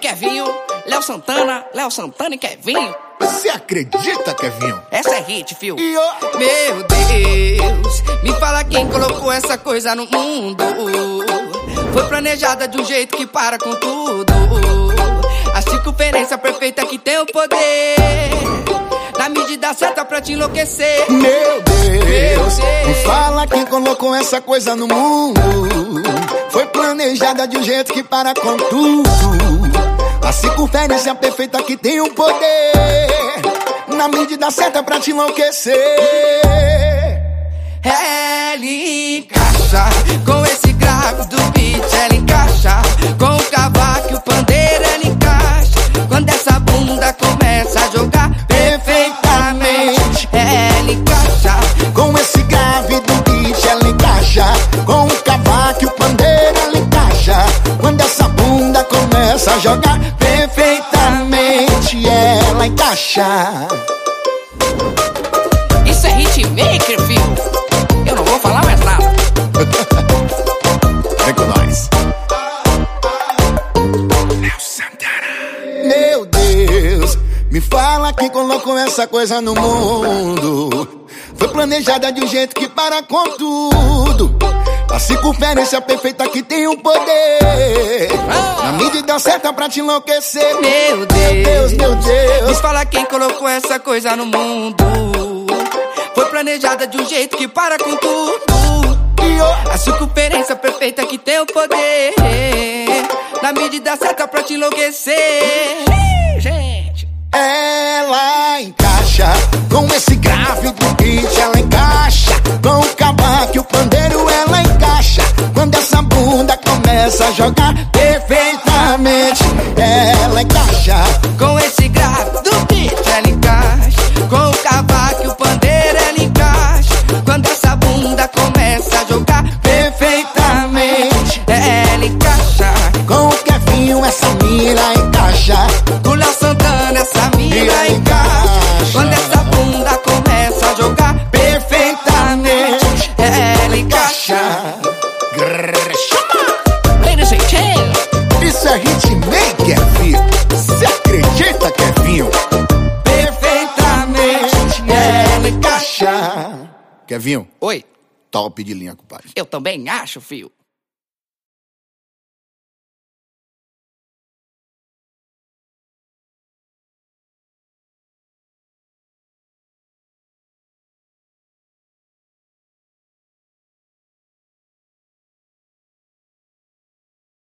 Kevinho, Léo Santana, Léo Santana e Kevinho. Você acredita, Kevinho? Essa é hit, fio. E ó, Meu Deus, me fala quem colocou essa coisa no mundo. Foi planejada de um jeito que para com tudo. A circunferência perfeita que tem o poder. Na medida certa pra te enlouquecer. meu Deus. Deus. Me fala quem colocou essa coisa no mundo. Foi planejada de um jeito que para com tudo. A circunferência perfeita que tem o poder. Na medida certa pra te enlouquecer. Ela encaixa com Isso é hitmaker, filho. Eu não vou falar mais nada. Vem com nós. Meu Deus Me fala quem colocou essa coisa no mundo. Foi planejada de um jeito que para com tudo. A circunferência perfeita que tem o poder Na medida certa pra te enlouquecer Meu Deus. Deus, meu Me Deus fala quem colocou essa coisa no mundo. Foi planejada de um jeito que para com tudo. A circunferência perfeita que tem o poder. Na medida certa pra te enlouquecer. Gente. Ela encaixa com esse grave do beat, ela encaixa com o cavaco o pandeiro, ela encaixa. Quando essa bunda começa a jogar ela encaixa. Com esse grave do beat, ela encaixa. Com o cavaco e o pandeiro, ela encaixa. Quando essa bunda começa a jogar perfeitamente, ela encaixa. Com o Kevinho, essa mira encaixa. Com o Léo Santana, essa mira encaixa. Quando essa bunda começa a jogar perfeitamente, ela encaixa. Grrr, chama. Ladies and gentlemen, Isso é hitmaker, Kevinho, Oi, top de linha, compadre. eu também acho, fio.